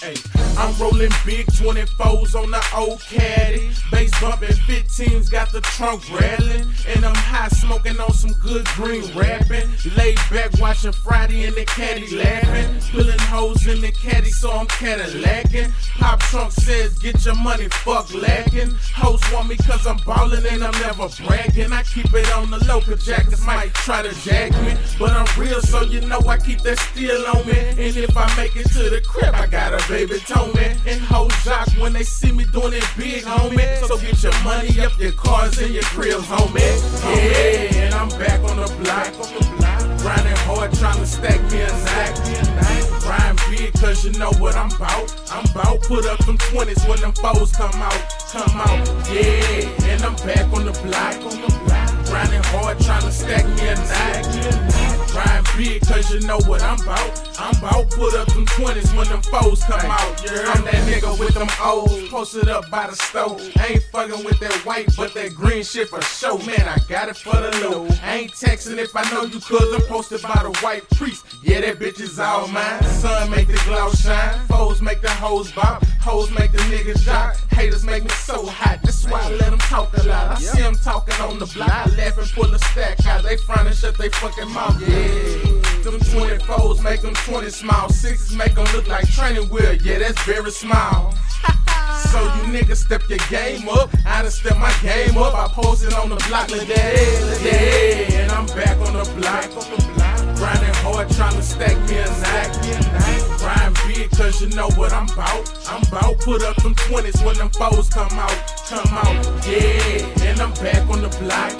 Hey. I'm rolling big 24s on the old caddy. Bass bumping 15s, got the trunk rattling. And I'm high smoking on some good green rapping. Laid back watching Friday in the caddy laughing. Pulling hoes in the caddy, so I'm Cadillacing. Pop trunk says, get your money, fuck lacking. Hoes want me cause I'm ballin' and I'm never bragging. I keep it on the local jackets might try to jack me. But I'm real, so you know I keep that steel on me. And if I make it to the crib, I got a baby toe me. And hoes jock when they see me doing it big, homie. So get your money up, your cars, and your cribs, homie. Yeah, and I'm back on the block. Grinding hard, trying to stack me a sack. Grind big, cause you know what I'm bout. I'm bout, put up them 20s when them foes come out. Come out, yeah, and I'm back on the block. Grinding hard, trying to stack me a nine. Big, cause you know what I'm bout. I'm bout, put up them 20s when them foes come out. Yeah, I'm that nigga with them O's, posted up by the stove. Ain't fucking with that white, but that green shit for show. Man, I got it for the low. I ain't texting if I know you cause I'm posted by the white priest. Yeah, that bitch is all mine. Sun make the glow shine. Foes make the hoes bop. Hoes make the niggas jock. Haters make me so hot. That's why I let them talk a lot. I see them talking on the block. I laugh and pull a stack out. They front and shut they fucking mouth. Yeah. Them 24s make them 20 small. Sixes make them look like training wheel. Yeah, that's very small. So you niggas step your game up. I done step my game up. I posted on the block like that. Yeah, and I'm back on the block. Grinding hard, trying to stack me a knife. Grind big, cause you know what I'm bout. I'm bout, put up them 20s when them foes come out. Come out, yeah, and I'm back on the block.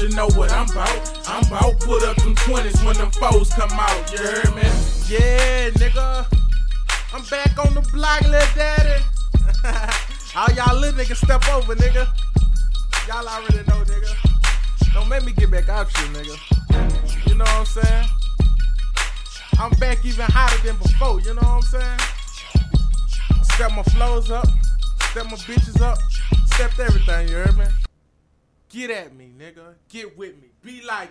You know what I'm bout. I'm bout, put up them 20s when them foes come out. You heard me? Yeah, nigga. I'm back on the block, little daddy. All y'all little niggas step over, nigga. Y'all already know, nigga. Don't make me get back out you, nigga. You know what I'm saying? I'm back even hotter than before, you know what I'm saying? Step my flows up, step my bitches up, stepped everything, you heard me? Get at me, nigga. Get with me. Be like